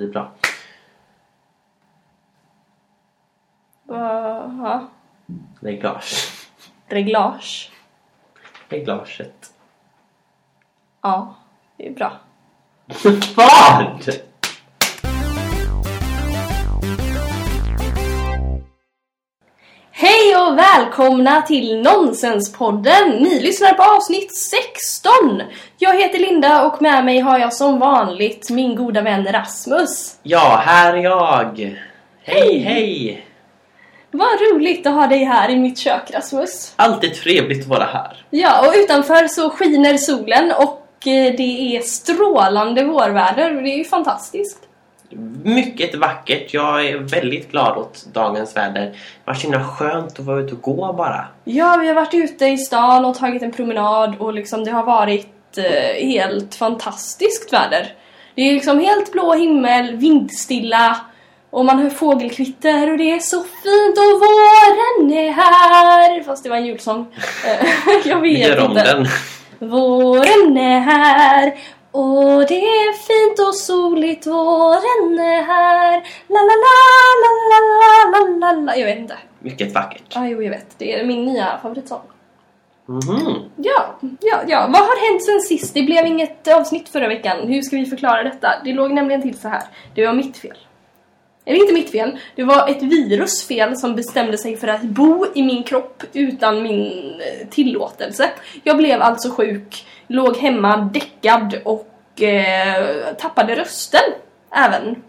blir bra. Ja. Reglage. Reglage. Reglaget. Ja, det är bra. Vad? Och välkomna till Nonsenspodden! Ni lyssnar på avsnitt 16! Jag heter Linda och med mig har jag som vanligt min goda vän Rasmus. Ja, här är jag. Hej, hej! Vad roligt att ha dig här i mitt kök Rasmus. Alltid trevligt att vara här. Ja, och utanför så skiner solen och eh, det är strålande vårväder och det är ju fantastiskt. Mycket vackert. Jag är väldigt glad åt dagens väder. Det var så himla skönt att vara ute och gå bara. Ja, vi har varit ute i stan och tagit en promenad och liksom det har varit eh, helt fantastiskt väder. Det är liksom helt blå himmel, vindstilla och man hör fågelkvitter och det är så fint och våren är här. Fast det var en julsång. Jag Vi vet gör om inte. den. Våren är här och det är fint och soligt. Våren är här. La la la la la la la la. Jag vet inte. Mycket vackert. Ja, jo, jag vet. Det är min nya favoritsång. Mhm. Ja, ja, ja. Vad har hänt sen sist? Det blev inget avsnitt förra veckan. Hur ska vi förklara detta? Det låg nämligen till så här. Det var mitt fel. Eller inte mitt fel. Det var ett virus fel som bestämde sig för att bo i min kropp utan min eh, tillåtelse. Jag blev alltså sjuk, låg hemma däckad och eh, tappade rösten även.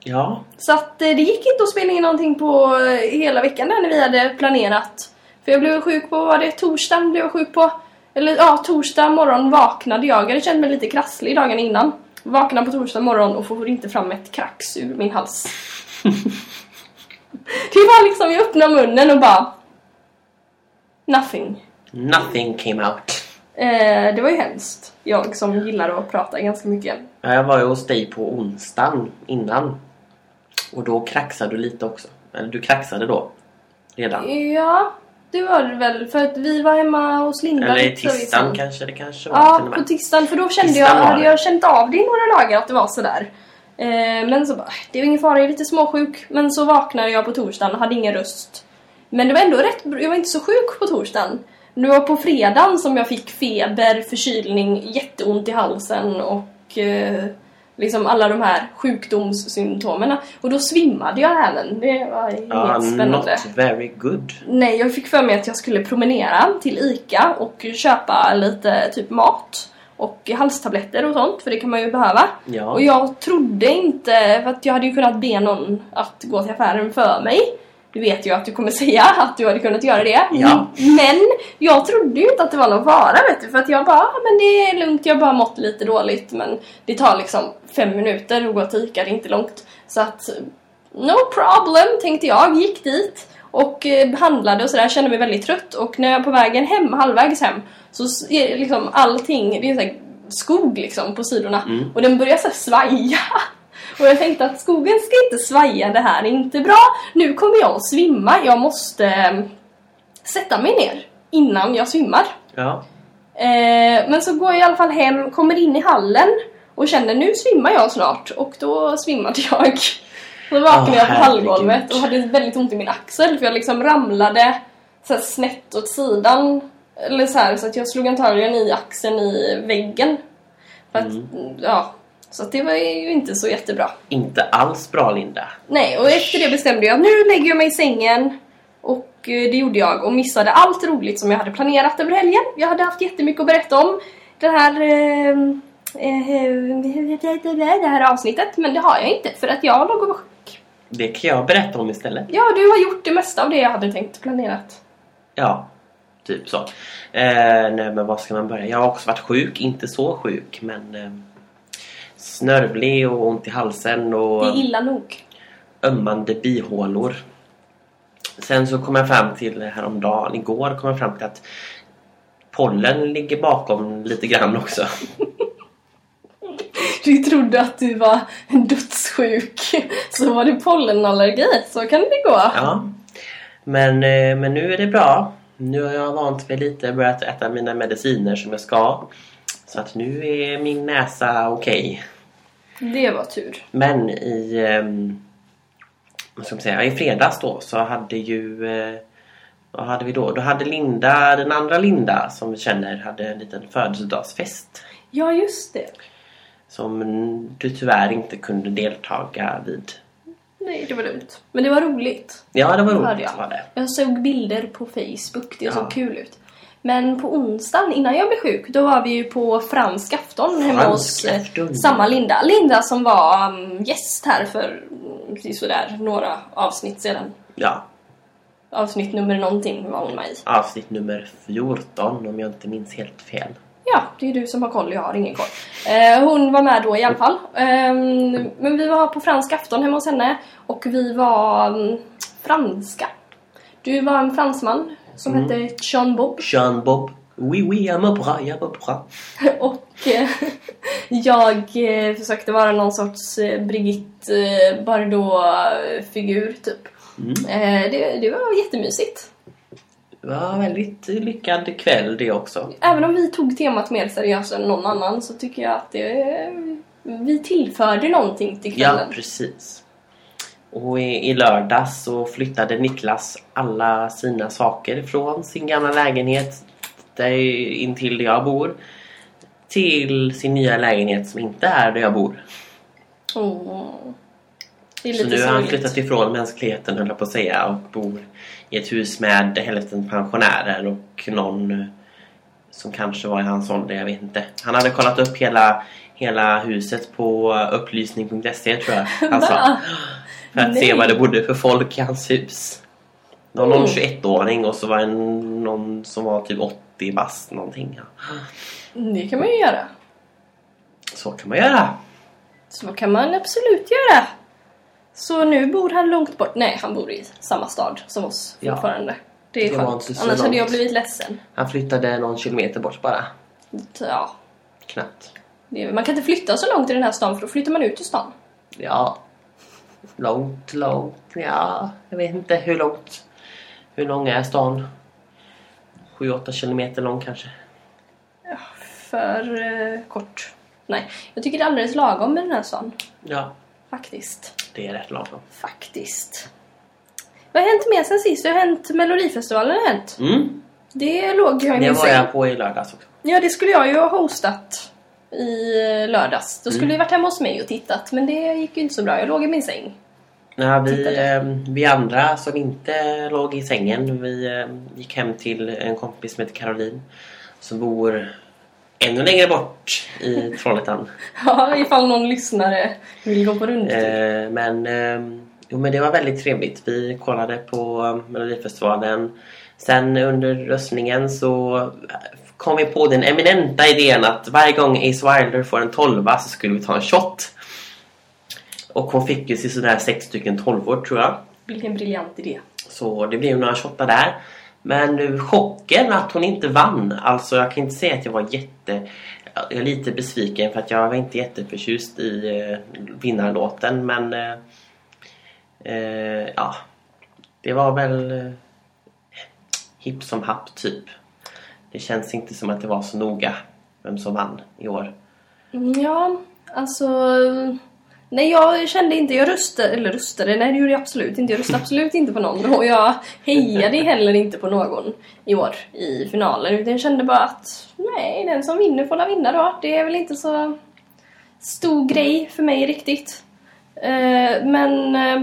Ja. Så att eh, det gick inte att spela in någonting på eh, hela veckan där när vi hade planerat. För jag blev sjuk på, vad var det, torsdagen blev jag sjuk på. Eller ja, torsdag morgon vaknade jag. Jag hade känt mig lite krasslig dagen innan. Vaknade på torsdag morgon och får inte fram ett krax ur min hals. det var liksom, jag öppnade munnen och bara... Nothing. Nothing came out. Eh, det var ju hemskt. Jag som gillar att prata ganska mycket. Ja, Jag var ju hos dig på onsdagen innan. Och då kraxade du lite också. Eller du kraxade då. Redan. Ja, det var det väl. För att vi var hemma hos Linda. Eller så tisdagen liksom. kanske det kanske var Ja, på tisdagen. För då kände Tisdagen jag, hade jag känt av det i några dagar att det var sådär. Eh, men så bara, det är ju ingen fara, jag är lite småsjuk. Men så vaknade jag på torsdagen och hade ingen röst. Men det var ändå rätt jag var inte så sjuk på torsdagen. Det var på fredagen som jag fick feber, förkylning, jätteont i halsen och eh, liksom alla de här sjukdomssymptomen. Och då svimmade jag även. Det var inget Ja, spännande. not very good. Nej, jag fick för mig att jag skulle promenera till ICA och köpa lite typ mat och halstabletter och sånt, för det kan man ju behöva. Ja. Och jag trodde inte, för att jag hade ju kunnat be någon att gå till affären för mig. Du vet ju att du kommer säga att du hade kunnat göra det. Ja. Men jag trodde ju inte att det var någon fara vet du. För att jag bara, "Ah, men det är lugnt, jag har bara mått lite dåligt. Men det tar liksom fem minuter att gå till ICA, det är inte långt. Så att, no problem tänkte jag, gick dit och eh, handlade och sådär, kände mig väldigt trött. Och när jag är på vägen hem, halvvägs hem, så är liksom allting, det är så skog liksom på sidorna. Mm. Och den börjar så här svaja. Och jag tänkte att skogen ska inte svaja, det här är inte bra. Nu kommer jag att svimma, jag måste eh, sätta mig ner innan jag svimmar. Ja. Eh, men så går jag i alla fall hem, kommer in i hallen och känner nu svimmar jag snart. Och då svimmade jag. Då vaknade Åh, jag på hallgolvet och hade väldigt ont i min axel för jag liksom ramlade så snett åt sidan. Eller så här, så att jag slog antagligen i axeln i väggen. För att, ja, så det var ju inte så jättebra. Inte alls bra Linda. Nej, och efter det bestämde jag att nu lägger jag mig i sängen. Och eh, det gjorde jag och missade allt roligt som jag hade planerat över helgen. Jag hade haft jättemycket att berätta om det här, eh, eh, det här avsnittet. Men det har jag inte för att jag låg och var sjuk. Det kan jag berätta om istället. Ja, du har gjort det mesta av det jag hade tänkt planerat. Ja, typ så. Eh, nej men vad ska man börja? Jag har också varit sjuk, inte så sjuk men eh, snörvlig och ont i halsen Det och är illa nog. ömmande bihålor. Sen så kom jag fram till häromdagen, igår kom jag fram till att pollen ligger bakom lite grann också. Du trodde att du var dödssjuk. Så var det pollenallergi. Så kan det gå. Ja. Men, eh, men nu är det bra. Nu har jag vant mig lite, börjat äta mina mediciner som jag ska. Så att nu är min näsa okej. Det var tur. Men i, ehm, vad ska man säga, i fredags då så hade ju eh, vad hade vi då? Då hade Linda, den andra Linda som vi känner, hade en liten födelsedagsfest. Ja, just det. Som du tyvärr inte kunde deltaga vid. Nej, det var dumt. Men det var roligt. Ja, det var roligt jag. var det. Jag såg bilder på Facebook. Det Ja. såg kul ut. Men på onsdagen innan jag blev sjuk, då var vi ju på fransk afton hemma hos eh, samma Linda. Linda som var um, gäst här för mm, sådär några avsnitt sedan. Ja, Avsnitt nummer någonting var hon med i. avsnitt nummer 14 om jag inte minns helt fel. Ja, det är du som har koll, jag har ingen koll. Eh, hon var med då i alla fall. Ehm, men vi var på fransk afton hemma hos henne och vi var mm, franska. Du var en fransman som Mm. hette Jean Bob Jean Bob. Oui, oui, jag mår bra, jag mår bra. och eh, jag eh, försökte vara någon sorts eh, Brigitte eh, Bardot-figur typ. Mm. Eh, det, det var jättemysigt. Det var en väldigt lyckad kväll det också. Även om vi tog temat mer seriöst än någon annan så tycker jag att det, vi tillförde någonting till Ja, kvällen. precis. Och i, i lördags så flyttade Niklas alla sina saker från sin gamla lägenhet där intill där jag bor till sin nya lägenhet som inte är där jag bor. Åh. Det är Så lite nu har han flyttat ifrån mänskligheten höll jag på att säga och bor i ett hus med hälften pensionärer och någon eh, som kanske var i hans ålder, jag vet inte. Han hade kollat upp hela, hela huset på upplysning.se tror jag. Han sa. För att se Nej. vad det bodde för folk i hans hus. Det var någon Mm. 21-åring och så var det någon som var typ 80 bast någonting. Ja. Det kan man ju göra. Så kan man göra. Så kan man absolut göra. Så nu bor han långt bort. Nej, han bor i samma stad som oss Ja. fortfarande. Det är Det skönt. Annars hade jag blivit ledsen. Han flyttade någon kilometer bort bara. Ja, Knappt. man kan inte flytta så långt i den här stan för då flyttar man ut ur stan. Ja. Långt, långt. Ja, jag vet inte hur långt. Hur lång är stan? 7-8 kilometer lång kanske. För eh, kort. Nej, jag tycker det är alldeles lagom med den här stan. Ja, Faktiskt. det är rätt lagom. Faktiskt. Vad har hänt mer sen sist? Det har hänt Melodifestivalen har hänt. Mm, Det låg jag i det min var säng. jag på i lördags också. Ja, det skulle jag ju ha hostat i lördags. Då skulle Mm. vi varit hemma hos mig och tittat, men det gick ju inte så bra. Jag låg i min säng. Ja, vi, eh, vi andra som inte låg i sängen, vi eh, gick hem till en kompis som heter Caroline. Som bor ännu längre bort i Trollhättan. Ja, ifall någon lyssnare vill gå på rundtur. Eh, men, eh, jo, men det var väldigt trevligt. Vi kollade på eh, Melodifestivalen. Sen under röstningen så kom vi på den eminenta idén att varje gång Ace Wilder får en tolva så skulle vi ta en shot. Och hon fick ju sådär sex stycken tolvor tror jag. Vilken briljant idé. Så det blev några shottar där. Men nu chocken att hon inte vann. Alltså jag kan inte säga att jag var jätte... Jag är lite besviken för att jag var inte jätteförtjust i eh, vinnarlåten men... Eh, eh, ja. Det var väl... Eh, hipp som happ typ. Det känns inte som att det var så noga vem som vann i år. Ja, alltså... Nej, jag kände inte... Jag röstade... Eller röstade? Nej, det gjorde jag absolut inte. Jag röstade absolut inte på någon. Och jag hejade heller inte på någon i år i finalen. Utan jag kände bara att... Nej, den som vinner får la vinna då. Det är väl inte så stor grej för mig riktigt. Eh, men... eh,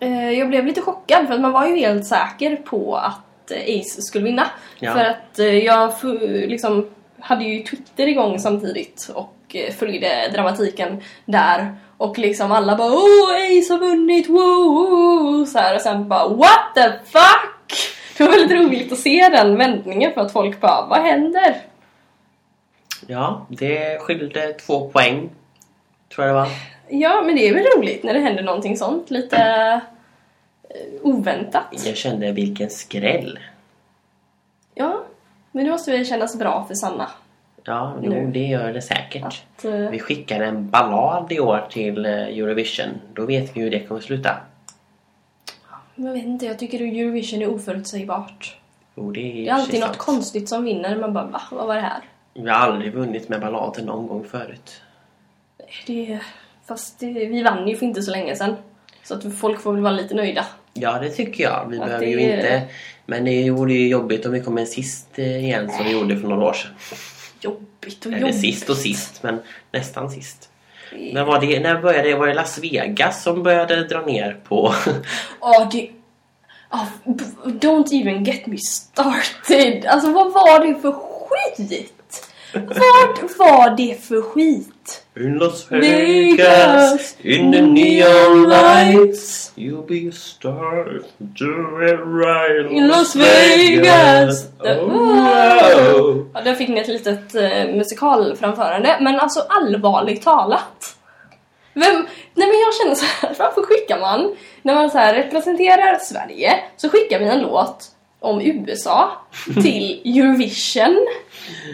eh, jag blev lite chockad för att man var ju helt säker på att eh, Ace skulle vinna. Ja. För att eh, jag liksom hade ju Twitter igång samtidigt och eh, följde dramatiken där. Och liksom alla bara Åh, Ace har vunnit! Woo! Så här, och sen bara What the fuck! Det var väldigt roligt att se den vändningen för att folk bara Vad händer? Ja, det skilde två poäng. Tror jag det var. Ja, men det är väl roligt när det händer någonting sånt. Lite oväntat. Jag kände vilken skräll. Ja, men det måste väl kännas bra för Sanna. Ja, jo, det gör det säkert. Att, eh, Vi skickar en ballad i år till eh, Eurovision. Då vet vi hur det kommer sluta. jag vet inte, jag tycker att Eurovision är oförutsägbart. Jo, det är, Det är alltid något sant. konstigt som vinner. Man bara, va? Vad var det här? Vi har aldrig vunnit med ballader någon gång förut. Det, fast det, vi vann ju för inte så länge sedan. Så att folk får väl vara lite nöjda. Ja, det tycker jag. Vi Att behöver det- ju inte... Men det vore ju jobbigt om vi kommer sist eh, igen som vi gjorde för några år sedan. Jobbigt och Eller jobbigt. sist och sist, men nästan sist. När, var det, när började det? Var det Las Vegas som började dra ner på... Ja, det... b- don't even get me started. Alltså vad var det för skit? Vad var det för skit? In Las Vegas, in the neon lights You'll be a star, do it right In Las Vegas. Oh, wow. Ja, där fick ni ett litet eh, musikalframförande. Men alltså allvarligt talat. Vem, nej men jag känner så här, varför skickar man, när man så representerar Sverige, så skickar vi en låt om USA till Eurovision.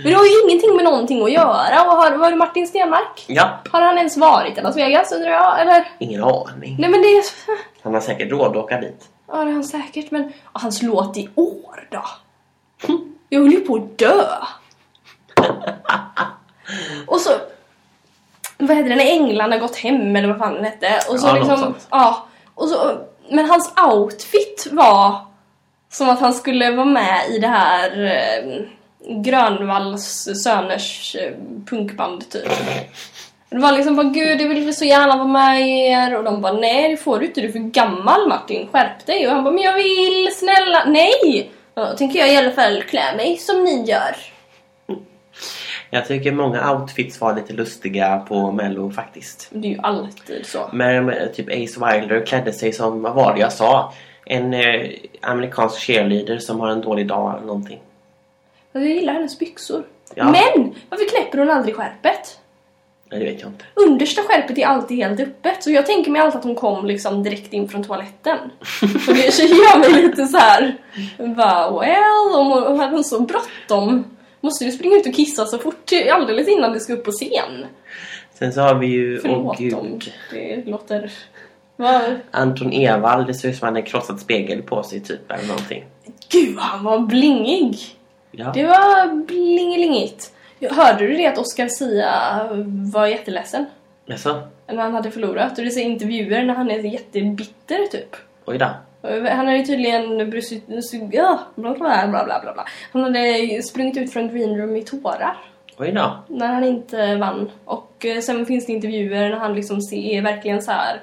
Men det har ju ingenting med någonting att göra. Och har, var det Martin Stenmark? Japp, Har han ens varit i Las Vegas undrar jag? Eller? ingen aning. Nej men det. Han har säkert råd att åka dit. Ja det har han säkert men och hans låt i år då? Jag höll ju på att dö. Och så... Vad heter det? När England har gått hem eller vad fan den hette. Och så Ja, liksom... sånt. Ja. Och så, men hans outfit var som att han skulle vara med i det här eh, Grönvalls söners eh, punkband typ. Det var liksom bara gud jag vill så gärna vara med er och de bara nej det får du inte, du är för gammal Martin, skärp dig. Och han bara men jag vill, snälla, nej! Då tänker jag i alla fall klä mig som ni gör. Jag tycker många outfits var lite lustiga på mello faktiskt. Det är ju alltid så. Men eh, typ Ace Wilder klädde sig som, vad var det jag sa? En eh, amerikansk cheerleader som har en dålig dag eller någonting. Jag gillar hennes byxor. Ja. Men! Varför knäpper hon aldrig skärpet? Nej, det vet jag inte. Understa skärpet är alltid helt öppet så jag tänker mig alltid att hon kom liksom direkt in från toaletten. Och det så gör mig lite så här. Bara, well, om hon hade så bråttom måste du springa ut och kissa så fort alldeles innan du ska upp på scen. Sen så har vi ju, Förlåt om gud, det låter... Vad? Anton Ewald. Det ser ut som han hade en krossad spegel på sig typ eller någonting. Gud, han var blingig! Ja. Det var blingelingigt. Hörde du det att Oscar Sia var jätteledsen? Jaså? När han hade förlorat. Och det så intervjuer när han är jättebitter typ. Oj då. Han hade tydligen brusit... Ja, bla bla bla bla bla. Han hade sprungit ut från green room i tårar. Oj då. När han inte vann. Och eh, sen finns det intervjuer när han liksom ser, är verkligen så här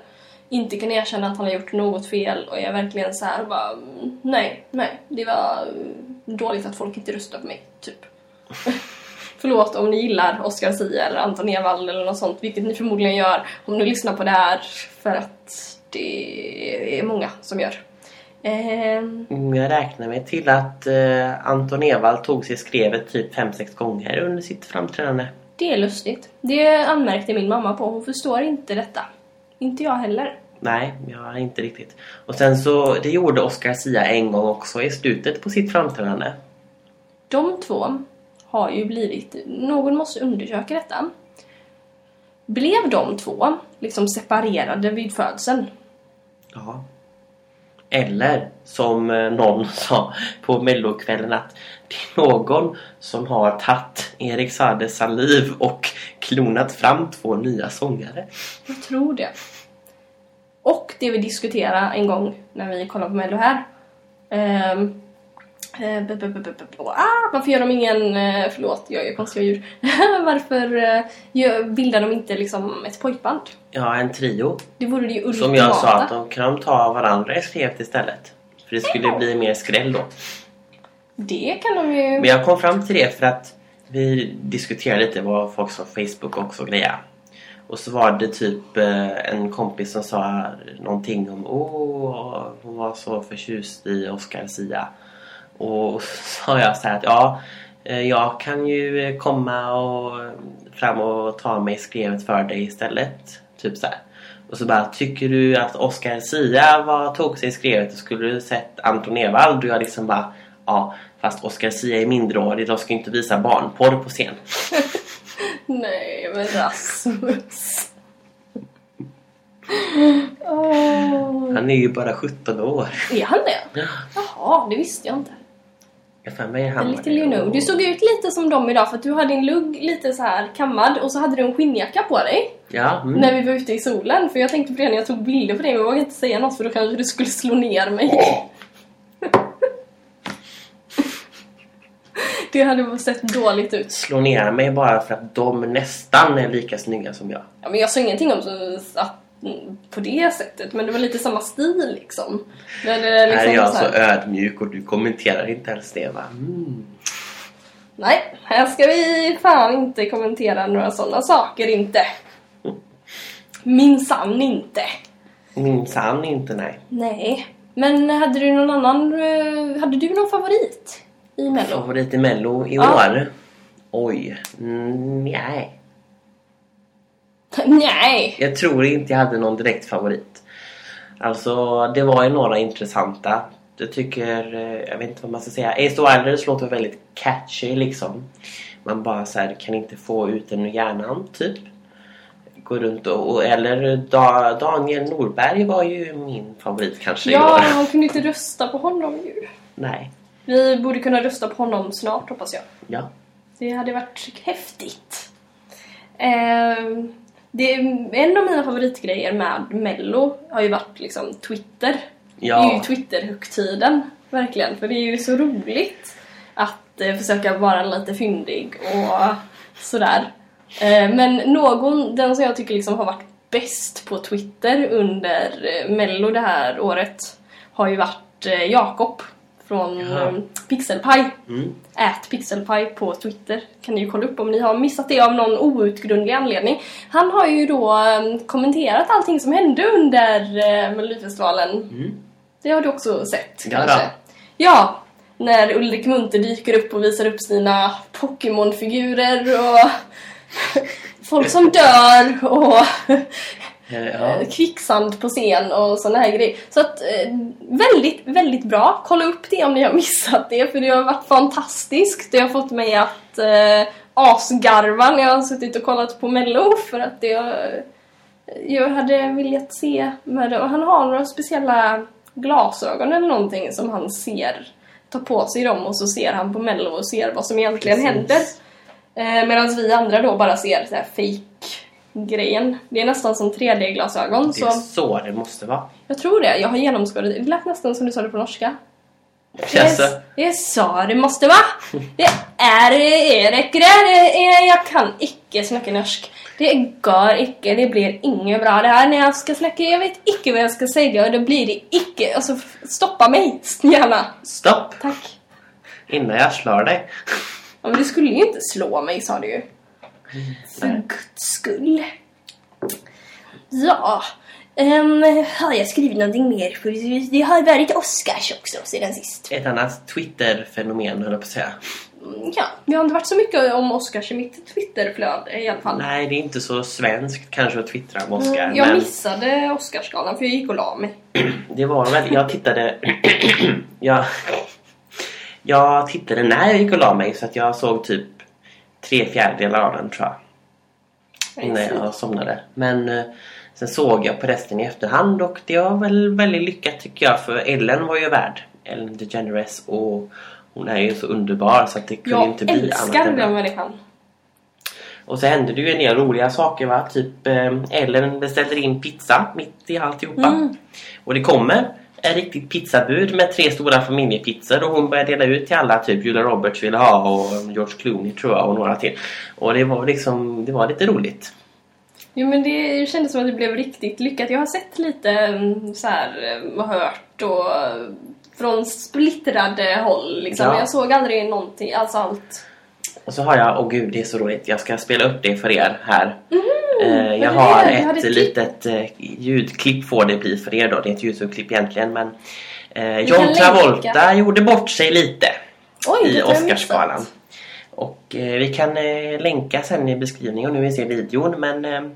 inte kan erkänna att han har gjort något fel och är verkligen så här bara mm, nej, nej, det var eh, dåligt att folk inte röstade på mig, typ. Förlåt om ni gillar Oscar Sia eller Anton Ewald eller något sånt, vilket ni förmodligen gör om ni lyssnar på det här för att det är många som gör. Mm, Jag räknar mig till att eh, Anton Ewald tog sig skrevet typ 5-6 gånger under sitt framträdande. det är lustigt. Det anmärkte min mamma på, hon förstår inte detta. Inte jag heller. Nej, jag är inte riktigt. Och sen så, det gjorde Oscar Sia en gång också i slutet på sitt framträdande. De två har ju blivit... Någon måste undersöka detta. Blev de två liksom separerade vid födseln? Ja. Eller som eh, någon sa på mellokvällen att det är någon som har tagit Erik Saades saliv och klonat fram två nya sångare. Jag tror det. Och det vi diskuterade en gång när vi kollade på Mello här. Ah, varför gör de ingen... eh, Förlåt, jag gör konstiga djur. varför eh, bildar de inte liksom ett pojkband? Ja, en trio. Det vore det ju ultimata. Som jag sa att de kan ta varandra i skrevet istället. För det skulle bli mer skräll då. Det kan de ju... Men jag kom fram till det för att vi diskuterade lite vad folk sa på Facebook också grejer. Och så var det typ eh, en kompis som sa någonting om åh, hon var så förtjust i Oscar Sia. Och så sa jag så här att ja, eh, jag kan ju komma och fram och ta mig skrevet för dig istället. Typ så här. Och så bara, tycker du att Oscar Sia var, tog sig skrevet och skulle du sett Anton Ewald och jag liksom bara Ja, fast Oscar Sia är mindreårig, de ska ju inte visa barnporr på scen. Nej, men Rasmus. Han är ju bara 17 år. Är han det? Jaha, det visste jag inte. Jag för mig han little det. you know. Du såg ut lite som dem idag för att du hade din lugg lite så här kammad och så hade du en skinnjacka på dig Ja, mm. när vi var ute i solen. För jag tänkte på det när jag tog bilder på dig men jag vågade inte säga något för då kanske du skulle slå ner mig. Det hade sett dåligt ut. slå ner mig bara för att de nästan är lika snygga som jag. Ja, men jag sa ingenting om så, att, mm, på det sättet men det var lite samma stil liksom. Det hade liksom här är jag så så här- ödmjuk och du kommenterar inte ens det va? Mm. Nej, här ska vi fan inte kommentera några sådana saker inte. Minsann inte. Minsann inte nej. Nej. Men hade du någon annan... eh, Hade du någon favorit i Mello? Favorit i mello i Ja. år? Oj, mm, nej. Nej. Jag tror inte jag hade någon direkt favorit. Alltså, det var ju några intressanta. Jag tycker, eh, jag vet inte vad man ska säga. Ace of Islanders låter väldigt catchy liksom. Man bara så här, kan inte få ut den ur hjärnan typ. Gå runt och, och eller da, Daniel Norberg var ju min favorit kanske i Ja, år. man kunde inte rösta på honom ju. Nej, Vi borde kunna rösta på honom snart hoppas jag. ja. Det hade varit häftigt. Ehm, det, en av mina favoritgrejer med Mello har ju varit liksom Twitter. Det är ju Ja, Twitter-högtiden, verkligen. För det är ju så roligt att eh, försöka vara lite fyndig och sådär. Eh, men någon, den som jag tycker liksom har varit bäst på Twitter under eh, Mello det här året har ju varit eh, Jakob från Jaha. eh, Pixelpaj. mm. Ät Pixelpie på Twitter. Kan ni ju kolla upp om ni har missat det av någon outgrundlig anledning. Han har ju då eh, kommenterat allting som hände under eh, Melodifestivalen. Mm. Det har du också sett Ja, kanske? Ja! När Ulrik Munter dyker upp och visar upp sina Pokémon-figurer och folk som dör och ja. eh, kvicksand på scen och såna här grejer. Så att eh, väldigt, väldigt bra. Kolla upp det om ni har missat det för det har varit fantastiskt. Det har fått mig att eh, asgarva när jag har suttit och kollat på Mello för att det har, jag hade velat se med det. Och han har några speciella glasögon eller någonting som han ser tar på sig dem och så ser han på Mello och ser vad som egentligen Precis. händer. Eh, Medan vi andra då bara ser så här fake-grejen. Det är nästan som 3D-glasögon. Det Så är så det måste vara. jag tror det. Jag har genomskådat det. Det lät nästan som du sa det på norska. Det är, det är så det måste vara. Det är, räcker det. är, jag kan icke snacka norsk. Det går icke. Det blir inget bra det här när jag ska snacka. Jag vet icke vad jag ska säga och då blir det icke. Alltså stoppa mig gärna. Stopp! Tack. Innan jag slår dig. Ja, men du skulle ju inte slå mig sa du ju. För guds skull. Ja. Um, har jag skrivit någonting mer? Det har varit Oscars också sedan sist. Ett annat Twitter-fenomen höll jag på att säga. Mm, Ja, det har inte varit så mycket om Oscars i mitt Twitterflöde i alla fall. Nej, det är inte så svenskt kanske att twittra om Oscar. Mm, jag men missade Oscarsgalan för jag gick och la mig. det var väl, jag tittade... jag, jag tittade när jag gick och la mig så att jag såg typ tre fjärdedelar av den tror jag. Innan jag somnade. Men eh, sen såg jag på resten i efterhand och det var väl väldigt lyckat tycker jag för Ellen var ju värd. Ellen DeGeneres och hon är ju så underbar så att det kunde Jag inte bli annat älskar än bra. den människan. Och så hände det ju en del roliga saker va. Typ eh, Ellen beställde in pizza mitt i alltihopa. Mm. Och det kommer en riktigt pizzabud med tre stora familjepizzor och hon började dela ut till alla. Typ Julia Roberts ville ha och George Clooney tror jag och några till. Och det var liksom, det var lite roligt. Jo men det kändes som att det blev riktigt lyckat. Jag har sett lite mm, så här eh, och hört och från splittrade håll liksom. Ja. Jag såg aldrig någonting, alltså allt. Och så har jag, åh gud det är så roligt, jag ska spela upp det för er här. Eh, jag har ett ett litet eh, ljudklipp får det bli för er då. Det är ett Youtube-klipp egentligen men eh, Vi John Travolta gjorde bort sig lite Oj, i Oscarsgalan. Och eh, vi kan eh, länka sen i beskrivningen om ni vill se videon men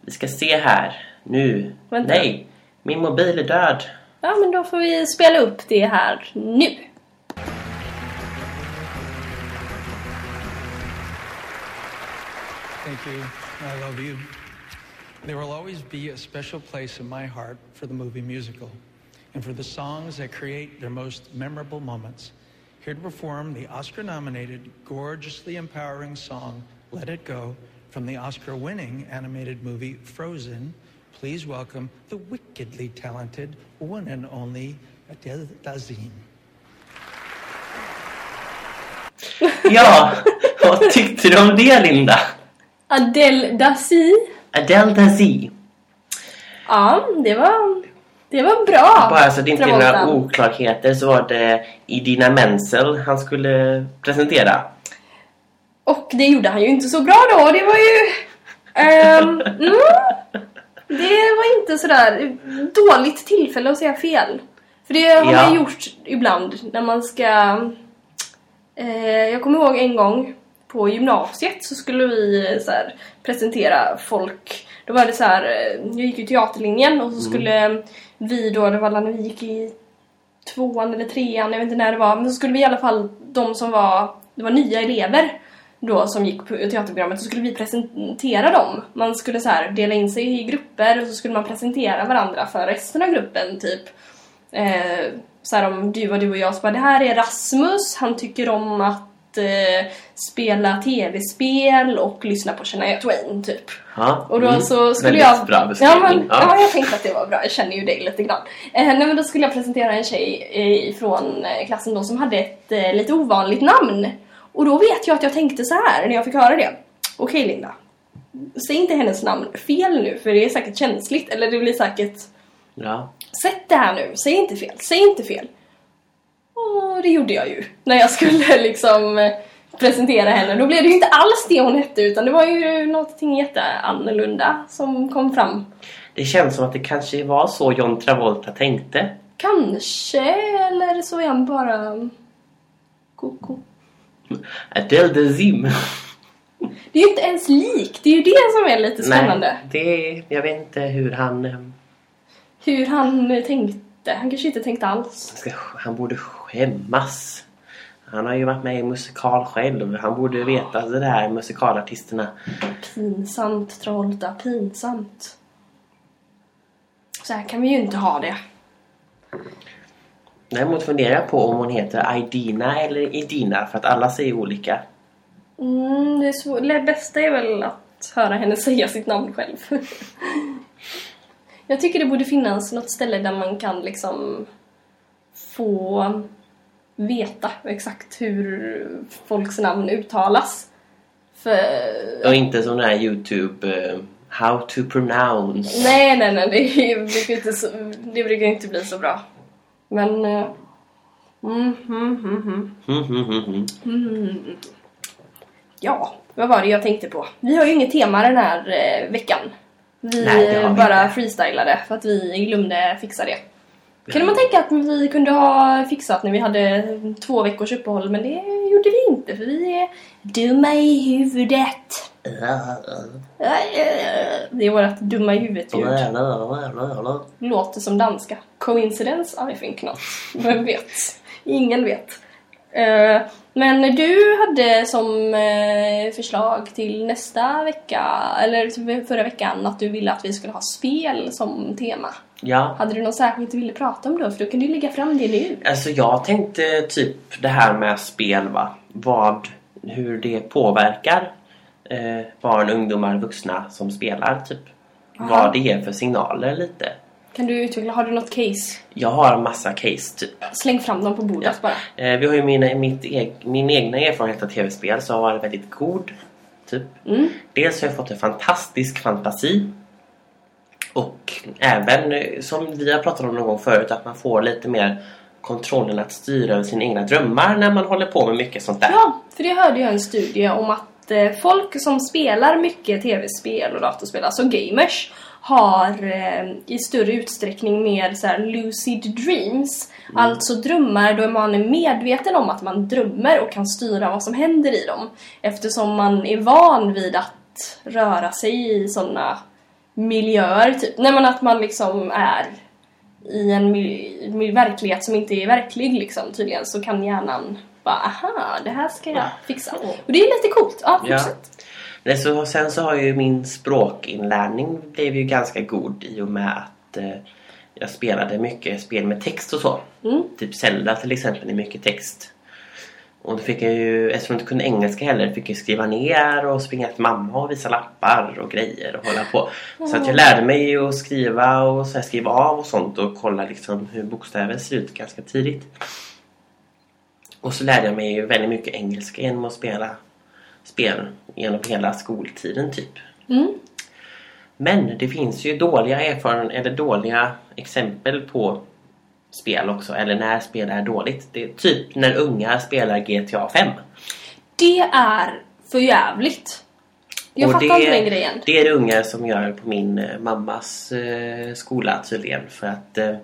vi ska se här nu. Vänta. Nej, min mobil är död. Ja men då får vi spela upp det här nu. Thank you. I love you. There will always be a special place in my heart for the movie musical and for the songs that create their most memorable moments. here to perform the Oscar nominated, gorgeously empowering song Let It Go from the Oscar winning animated movie Frozen. Please welcome the wickedly talented one and only Adele Dazim. Ja, vad tyckte du om det Linda? Adele Dassey. Adele Dazeem. Ja, det var, det var bra. Bara så det inte är några oklarheter så var det Idina Menzel han skulle presentera. Och det gjorde han ju inte så bra då. Det var ju... ehm, mm, det var inte sådär dåligt tillfälle att säga fel. För det har Ja. man gjort ibland när man ska... Eh, jag kommer ihåg en gång på gymnasiet så skulle vi så här, presentera folk. Då var det så här, eh, jag gick ju teaterlinjen och så skulle vi då, det var när vi gick i tvåan eller trean, jag vet inte när det var, men så skulle vi i alla fall, de som var, det var nya elever då som gick på teaterprogrammet, så skulle vi presentera dem. Man skulle så här dela in sig i grupper och så skulle man presentera varandra för resten av gruppen, typ. Eh, så här om du och du och jag, så bara, det här är Rasmus, han tycker om att eh, spela tv-spel och lyssna på Shania Twain, typ. Ja, Och då mm. så skulle Väldigt jag... bra ja, men, ja. jag tänkte att det var bra. Jag känner ju dig lite grann. Eh, nej, men då skulle jag presentera en tjej eh, från eh, klassen då som hade ett eh, lite ovanligt namn. Och då vet jag att jag tänkte så här när jag fick höra det. Okej Linda. Säg inte hennes namn fel nu för det är säkert känsligt. Eller det blir säkert... ja. Sätt det här nu. Säg inte fel. Säg inte fel. Och det gjorde jag ju. När jag skulle liksom eh, presentera henne. Då blev det ju inte alls det hon hette utan det var ju någonting jätteannorlunda som kom fram. Det känns som att det kanske var så John Travolta tänkte. Kanske, eller så är han bara koko. Adele Dazeem. Det är ju inte ens lik. Det är ju det som är lite spännande. Nej, det, jag vet inte hur han... eh, Hur han tänkte. Han kanske inte tänkte alls. Han borde skämmas. Han har ju varit med i musikal själv. Han borde veta det där musikalartisterna. Pinsamt, Travolta. Pinsamt. Så här kan vi ju inte ha det. Däremot funderar jag på om hon heter Idina eller Idina för att alla säger olika. Mm, det, är svår... det bästa är väl att höra henne säga sitt namn själv. Jag tycker det borde finnas något ställe där man kan liksom få veta exakt hur folks namn uttalas. För... Och inte sån här Youtube eh, How to pronounce. Nej, nej, nej. Det, brukar inte så, det brukar inte bli så bra. Men... eh, Mm, mm, mm. Ja, vad var det jag tänkte på? Vi har ju inget tema den här eh, veckan. Vi, Nej, vi bara inte. freestylade för att vi glömde fixa det. Kunde man tänka att vi kunde ha fixat när vi hade två veckors uppehåll men det gjorde vi inte för vi är dumma i huvudet. Det är vårt dumma i huvudet-ljud. Låter som danska. Coincidence? I think not. Vem vet? Ingen vet. Eh, men du hade som eh, förslag till nästa vecka, eller förra veckan, att du ville att vi skulle ha spel som tema. Ja, Hade du något särskilt du ville prata om då? För då kan du lägga fram det nu. alltså jag tänkte typ det här med spel va. Vad, hur det påverkar eh, barn, ungdomar, vuxna som spelar typ. Aha. Vad det ger för signaler lite. Kan du utveckla? Har du något case? Jag har massa case typ. Släng fram dem på bordet bara. Eh, vi har ju mina, mitt eg, min egna erfarenhet av tv-spel så har varit väldigt god. Typ. Mm. Dels har jag fått en fantastisk fantasi. Och även, eh, som vi har pratat om någon gång förut, att man får lite mer kontrollen att styra över sina egna drömmar när man håller på med mycket sånt där. Ja, för det hörde jag en studie om att eh, folk som spelar mycket tv-spel och datorspel, alltså gamers, har eh, i större utsträckning mer så här lucid dreams. Alltså drömmar då man är medveten om att man drömmer och kan styra vad som händer i dem. Eftersom man är van vid att röra sig i sådana miljöer, typ. Nej men att man liksom är i en verklighet som inte är verklig liksom tydligen så kan hjärnan bara aha, det här ska jag fixa. Och det är lite coolt. Ja, Ja. fortsätt. Nej, så, sen så har ju min språkinlärning blev ju ganska god i och med att eh, jag spelade mycket spel med text och så. Mm. Typ Zelda till exempel är mycket text. Och då fick jag ju, eftersom jag inte kunde engelska heller, fick jag skriva ner och springa till mamma och visa lappar och grejer och hålla på. Så att jag lärde mig att skriva och så här, skriva av och sånt och kolla liksom hur bokstäver ser ut ganska tidigt. Och så lärde jag mig ju väldigt mycket engelska genom att spela spel genom hela skoltiden typ. Mm. Men det finns ju dåliga erfarenheter eller dåliga exempel på spel också. Eller när spel är dåligt. Det är typ när unga spelar GTA 5. Det är för jävligt. Jag Och fattar det, inte den grejen. Det är det unga som gör på min eh, mammas eh, skola tydligen. För att eh,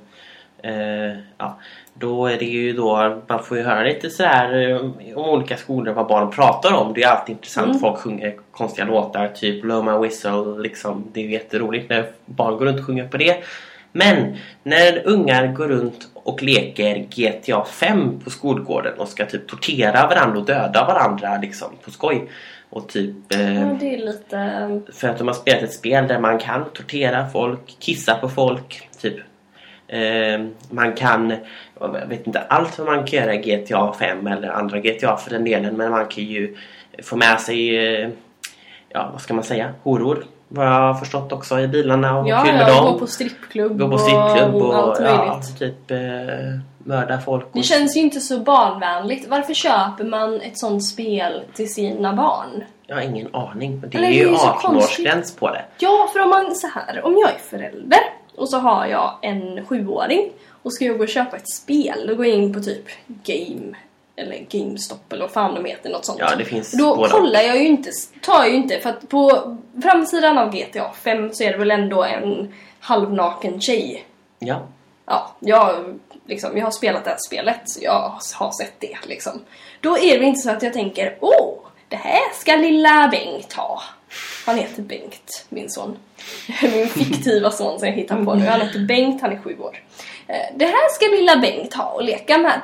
eh, ja, då är det ju då man får ju höra lite sådär eh, om olika skolor vad barn pratar om. Det är alltid intressant. Mm. Folk sjunger konstiga låtar typ Blow My Whistle. Liksom. Det är ju jätteroligt när barn går runt och sjunger på det. Men när ungar går runt och leker GTA 5 på skolgården och ska typ tortera varandra och döda varandra liksom på skoj. Och typ eh, Ja, det är lite... för att de har spelat ett spel där man kan tortera folk, kissa på folk, typ. Eh, man kan, jag vet inte allt vad man kan göra i GTA 5 eller andra GTA för den delen, men man kan ju få med sig, eh, ja vad ska man säga, horor. Vad jag har förstått också i bilarna och Ja, med ja, dem. gå på strippklubb, Gå på strippklubb och, och, allt ja, möjligt. typ eh, mörda folk. Det Och, känns ju inte så barnvänligt. Varför köper man ett sånt spel till sina barn? jag har ingen aning. Men det Eller är det ju ju så 18-årsgräns på det. Ja, för om man så här, om jag är förälder och så har jag en sjuåring och ska jag gå och köpa ett spel, då går jag in på typ Game eller GameStop eller vad fan de heter, något sånt. Ja, det finns Då båda. kollar jag ju inte, tar jag ju inte, för att på framsidan av GTA 5 så är det väl ändå en halvnaken tjej. Ja. Ja, jag, liksom, jag har spelat det här spelet, jag har sett det liksom. Då är det inte så att jag tänker, åh, det här ska lilla Bengt ha. Han heter Bengt, min son. Min fiktiva son som jag hittar på nu. Han heter Bengt, han är sju år. Eh, Det här ska lilla Bengt ha och leka med.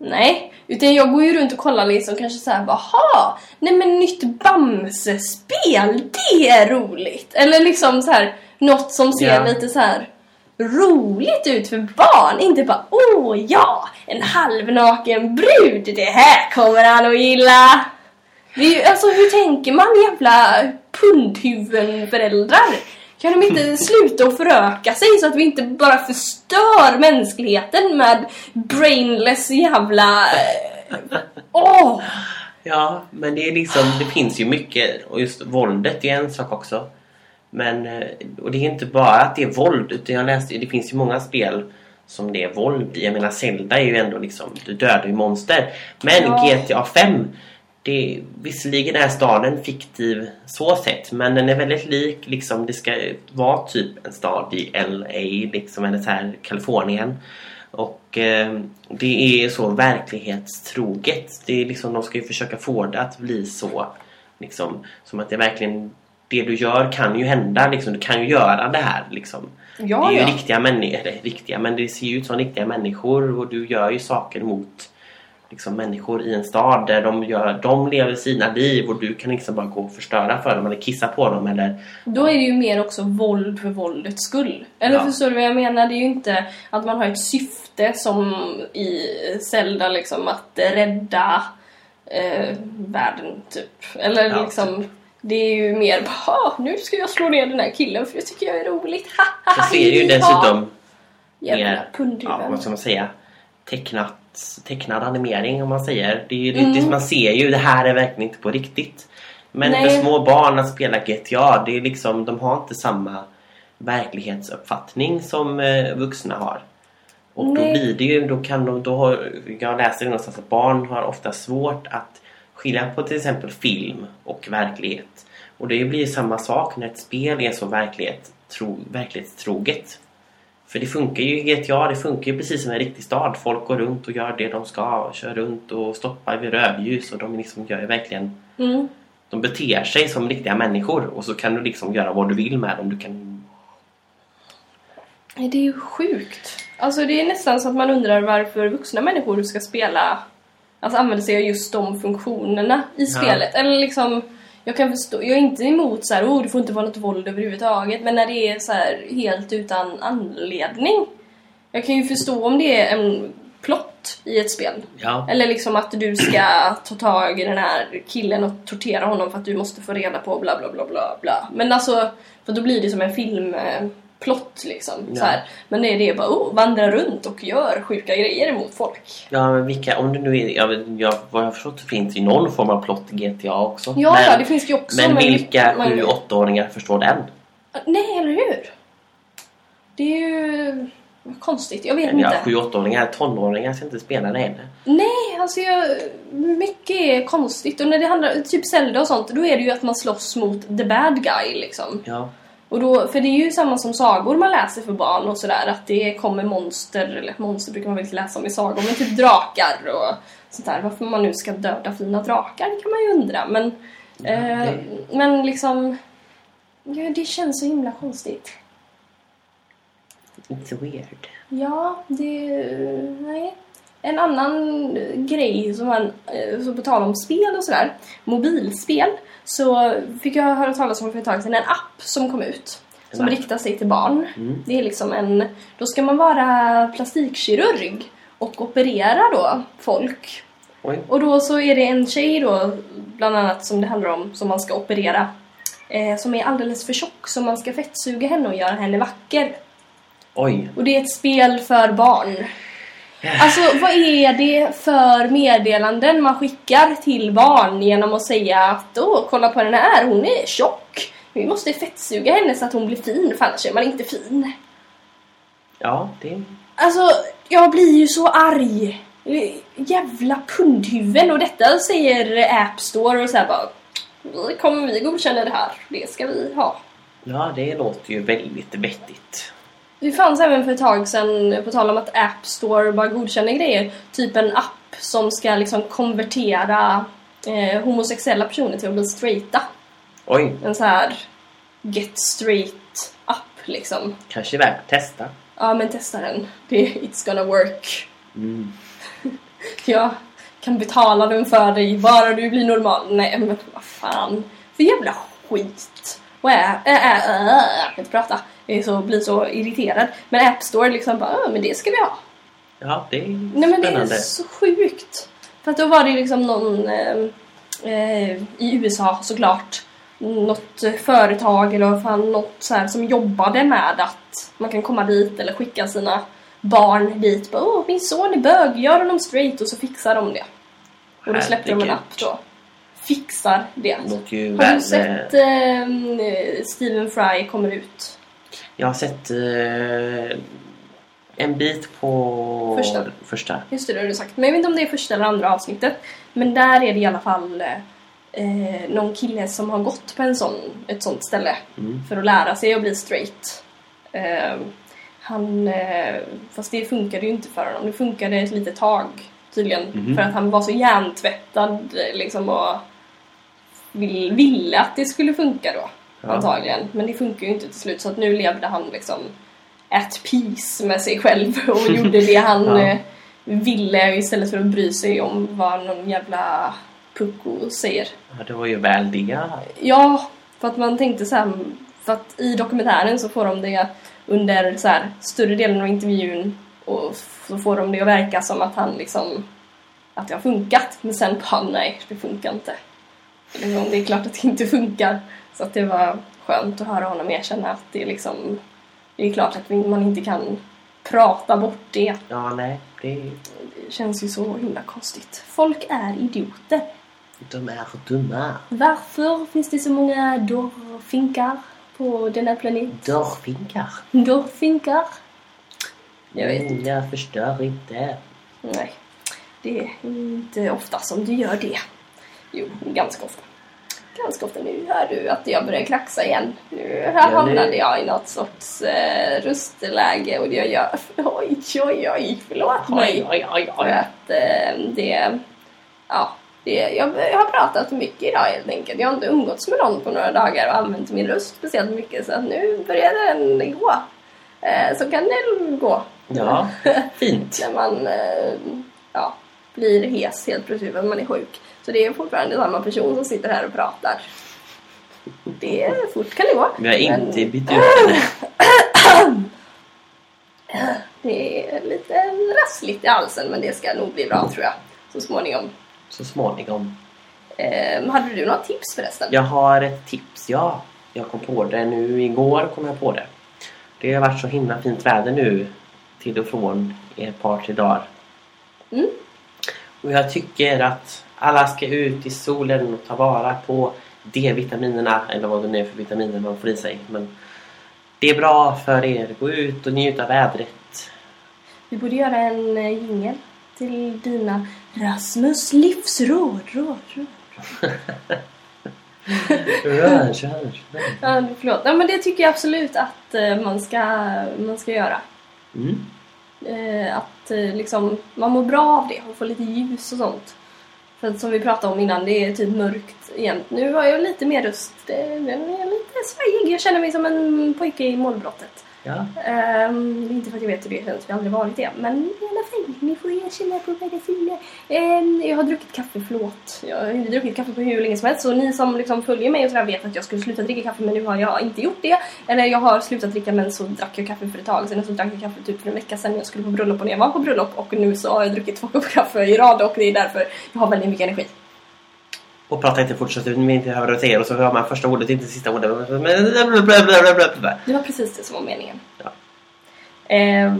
Nej, utan jag går ju runt och kollar liksom kanske såhär, jaha, nej men nytt Bamse-spel, det är roligt. Eller liksom så här något som ser Ja. lite så här roligt ut för barn. Inte bara, åh ja, en halvnaken brud, det här kommer han att gilla. Det är ju, alltså hur tänker man jävla pundhuvuden-föräldrar? Kan de inte sluta att föröka sig så att vi inte bara förstör mänskligheten med brainless jävla... eh, Åh! Ja, men det är liksom, det finns ju mycket och just våldet är en sak också. Men, eh, och det är inte bara att det är våld utan jag läste, det finns ju många spel som det är våld i. Jag menar Zelda är ju ändå liksom, du dödar ju monster. Men Ja. GTA 5 det, visserligen är staden fiktiv så sett men den är väldigt lik liksom det ska vara typ en stad i LA liksom eller så här Kalifornien. Och eh, det är så verklighetstroget. Det är liksom de ska ju försöka få det att bli så liksom som att det verkligen det du gör kan ju hända liksom du kan ju göra det här liksom. Ja, det är ju ja. riktiga människor, riktiga men det ser ju ut som riktiga människor och du gör ju saker mot liksom människor i en stad där de, gör, de lever sina liv och du kan liksom bara gå och förstöra för dem eller kissa på dem eller Då är det ju mer också våld för våldets skull. Eller Ja. förstår du vad jag menar? Det är ju inte att man har ett syfte som i Zelda liksom att rädda eh, världen typ. Eller Ja, liksom det är ju mer bara "Ah, nu ska jag slå ner den här killen för det tycker jag är roligt. Så ha, ser ju dessutom ha." Jävla mer, ja, vad ska man säga, tecknat, tecknad animering om man säger. Det är ju, Mm. det, man ser ju, det här är verkligen inte på riktigt. Men Nej. för små barn att spela GTA, det är liksom, de har inte samma verklighetsuppfattning som eh, vuxna har. Och då Nej. blir det ju, då kan de, då har, jag läste någonstans att barn har ofta svårt att skilja på till exempel film och verklighet. Och det blir ju samma sak när ett spel är så verklighet, tro, verklighetstroget. För det funkar ju i GTA, det funkar ju precis som en riktig stad. Folk går runt och gör det de ska, och kör runt och stoppar vid rödljus och de liksom gör verkligen Mm. de beter sig som riktiga människor och så kan du liksom göra vad du vill med dem. Du kan... Det är ju sjukt. Alltså det är nästan så att man undrar varför vuxna människor ska spela Alltså använda sig av just de funktionerna i spelet. Eller liksom Jag kan förstå, jag är inte emot så här, oh det får inte vara något våld överhuvudtaget Men när det är så här helt utan anledning Jag kan ju förstå om det är en plott i ett spel. Ja. Eller liksom att du ska ta tag i den här killen och tortera honom för att du måste få reda på bla bla bla bla bla. Men alltså, för då blir det som en filmplott liksom. Ja. Så här. Men det är det bara, oh, vandra runt och gör sjuka grejer mot folk. Ja, men vilka, om det nu är, jag, jag, vad jag förstått finns det ju någon form av plott i GTA också. Ja, men, ja, det finns ju också. men vilka man- 7-8-åringar förstår den? Nej, eller hur? Det är ju konstigt, jag vet Ja, inte. 7-8-åringar, tonåringar ska inte spela det heller. Nej, alltså jag, mycket är konstigt. Och när det handlar typ Zelda och sånt, då är det ju att man slåss mot the bad guy liksom. Ja. Och då, för det är ju samma som sagor man läser för barn och sådär, att det kommer monster, eller monster brukar man väl inte läsa om i sagor, men typ drakar och sånt där. Varför man nu ska döda fina drakar kan man ju undra, men... eh, det- Men liksom... Ja, det känns så himla konstigt. It's weird. Ja, det... Nej. En annan grej som man, eh, så på tal om spel och sådär, mobilspel, så fick jag höra talas om för ett tag sedan en app som kom ut. Som app? riktar sig till barn. Mm. Det är liksom en... Då ska man vara plastikkirurg och operera då folk. Oj. Och då så är det en tjej då, bland annat som det handlar om, som man ska operera. Eh, som är alldeles för tjock, så man ska fettsuga henne och göra henne vacker. Oj. Och det är ett spel för barn. Alltså vad är det för meddelanden man skickar till barn genom att säga att åh, kolla på den här, hon är tjock. Vi måste fettsuga henne så att hon blir fin, för annars är man inte fin. Ja, det... Alltså, jag blir ju så arg. Jävla pundhuvuden och detta säger App Store och så här bara vi kommer vi godkänna det här, det ska vi ha. Ja, det låter ju väldigt vettigt. Det fanns även för ett tag sedan, på tal om att App Store bara godkänner grejer, typ en app som ska liksom konvertera eh, homosexuella personer till att bli straighta. Oj, En så här get straight app liksom. kanske är värt att testa. Ja men testa den, det, it's gonna work. Mm. Jag kan betala den för dig bara du blir normal. Nej men vad fan. För jävla skit. Och äh, äh, äh, äh, jag kan inte prata. Jag är så, blir så irriterad. Men App Store liksom bara, "Ah, men det ska vi ha. Ja, det är Nej men det är spännande. så sjukt. För att då var det liksom någon eh, eh, i USA såklart. Något företag eller fan, något så här som jobbade med att man kan komma dit eller skicka sina barn dit. Bara, Åh, min son är bög, gör honom straight och så fixar de det. Och då släppte de en app då. Fixar det. Har du sett eh, Stephen Fry kommer ut? Jag har sett eh, en bit på Första. första. Just det, det har du sagt. Men jag vet inte om det är första eller andra avsnittet. Men där är det i alla fall eh, någon kille som har gått på en sån, ett sånt ställe Mm. för att lära sig att bli straight. Eh, han, eh, fast det funkade ju inte för honom. Det funkade ett litet tag tydligen. Mhm. För att han var så hjärntvättad eh, liksom och vill, ville att det skulle funka då. Ja. Antagligen. Men det funkar ju inte till slut så att nu levde han liksom at peace med sig själv och gjorde det han Ja. eh, ville istället för att bry sig om vad någon jävla pucko säger. Ja, det var ju väl det. Ja, för att man tänkte så här, för att i dokumentären så får de det under så här, större delen av intervjun och så får de det att verka som att han liksom att det har funkat men sen bara nej, det funkar inte. Liksom, Det är klart att det inte funkar. Så att det var skönt att höra honom erkänna att det är liksom det är klart att man inte kan prata bort det. Ja, nej. Det, Det känns ju så himla konstigt. Folk är idioter. de är dumma. Varför finns det så många dörrfinkar på denna planet? Dörrfinkar. Dörrfinkar? Jag vet Mm, jag förstår inte. Nej, det är inte ofta som du gör det. Jo, ganska ofta. Ganska ofta. Nu hör du att jag börjar kraxa igen. Nu här nu- hamnade jag i något sorts eh, rustläge och jag gör... Oj, oj, oj, förlåt mig. Oj, oj, oj, För att eh, det... Ja, det, jag, jag har pratat mycket idag helt enkelt. Jag har inte umgåtts med någon på några dagar och använt min röst speciellt mycket så att nu börjar den gå. Eh, så kan det gå. Ja, fint. När man eh, ja, blir hes helt plötsligt att man är sjuk. Så det är fortfarande samma person som sitter här och pratar. Det är fort kan det gå. Vi har inte Men bytt ut henne. Det är lite rassligt i halsen men det ska nog bli bra tror jag. Så småningom. Så småningom. Eh, hade du några tips förresten? Jag har ett tips, ja. Jag kom på det nu igår, kom jag på det. Det har varit så himla fint väder nu till och från i ett par, tre dagar. Mm. Och jag tycker att alla ska ut i solen och ta vara på D-vitaminerna, eller vad det nu är för vitaminer man får i sig. Men det är bra för er. Gå ut och njut av vädret. Vi borde göra en eh, jingel till dina Rasmus livsråd. Råd, råd. Rör, rör. Ja, förlåt. Ja, men det tycker jag absolut att eh, man ska, man ska göra. Mm. Eh, att liksom, man mår bra av det och får lite ljus och sånt. För som vi pratade om innan, det är typ mörkt jämt. Nu har jag lite mer röst. jag är lite svajig. Jag känner mig som en pojke i målbrottet. Ja. Um, inte för att jag vet hur det känns, vi har aldrig varit det. Men i alla fall, ni får erkänna på magasinet. Um, jag har druckit kaffe, förlåt. Jag har inte druckit kaffe på hur länge som helst. Så ni som liksom följer mig och sådär vet att jag skulle sluta dricka kaffe men nu har jag inte gjort det. Eller jag har slutat dricka men så drack jag kaffe för ett tag sedan. Så drack jag kaffe typ för en vecka sedan. Jag skulle på bröllop och när jag var på bröllop. Och nu så har jag druckit två koppar kaffe i rad och det är därför jag har väldigt mycket energi. Och prata inte fort så att ni inte hör du säger och så hör man första ordet, inte sista ordet. Det var precis det som var meningen. Ja. Ehm,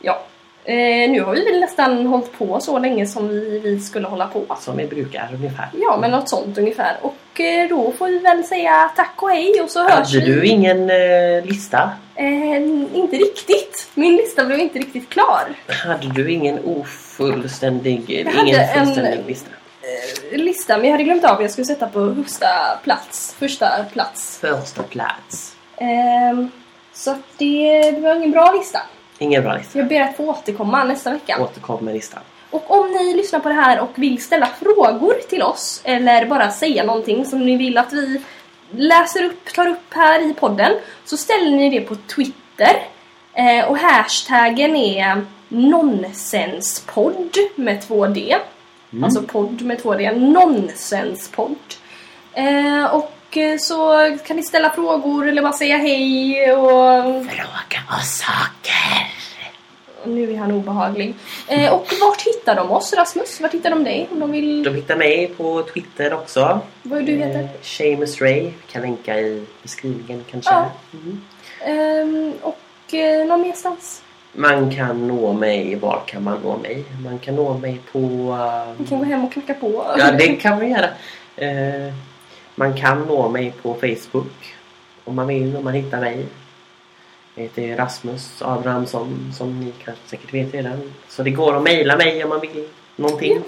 ja. Eh, nu har vi väl nästan hållit på så länge som vi, vi skulle hålla på. Som vi brukar ungefär. Ja, men något sånt ungefär. Och eh, då får vi väl säga tack och hej och så hörs Hade vi. du ingen eh, lista? Eh, inte riktigt. Min lista blev inte riktigt klar. Hade du ingen ofullständig, hade ingen en- fullständig lista? Eh, lista, men jag hade glömt av att jag skulle sätta på högsta plats. Första plats. Första plats. Ehm, så att det, det var ingen bra lista. Ingen bra lista. Jag ber att få återkomma nästa vecka. Återkom med listan. Och om ni lyssnar på det här och vill ställa frågor till oss eller bara säga någonting som ni vill att vi läser upp, tar upp här i podden så ställer ni det på Twitter eh, och hashtaggen är nonsenspodd med två D. Alltså podd med två D. Nonsenspodd. Eh, och eh, så kan ni ställa frågor eller bara säga hej och Fråga oss saker. nu är han obehaglig. Eh, och vart hittar de oss Rasmus? Vart hittar de dig om de vill... De hittar mig på Twitter också. Vad du heter? Eh, Seamus Ray. Kan länka i beskrivningen kanske. Ja. Mm. Ehm, och eh, någon merstans? Man kan nå mig. Var kan man nå mig? Man kan nå mig på... Vi eh, kan gå hem och knacka på. Ja, det kan man göra. Eh, man kan nå mig på Facebook. Om man vill, om man hittar mig. Jag heter Rasmus Abrahamsson som ni kanske säkert vet redan. Så det går att mejla mig om man vill någonting.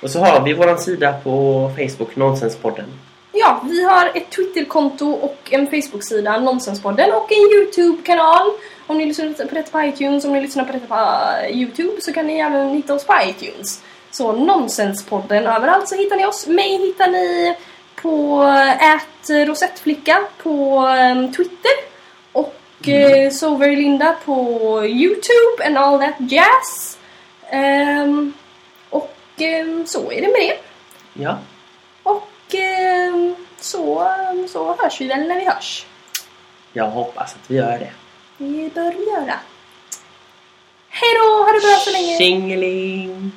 Och så har vi våran sida på Facebook, Nonsenspodden. Ja, vi har ett Twitterkonto och en Facebook-sida, Nonsenspodden, och en YouTube-kanal. Om ni lyssnar på detta på iTunes, om ni lyssnar på detta på eh, YouTube så kan ni även hitta oss på iTunes. Så Nonsenspodden överallt så hittar ni oss. Mig hittar ni på ät rosettflicka på eh, Twitter. Och mm. Soverlinda på YouTube and all that jazz. Ehm, och ehm, så är det med det. Ja, Och ehm, så, så hörs vi väl när vi hörs. jag hoppas att vi gör det. Vi bör göra. Hej då! Ha det bra så länge! Tjingeling!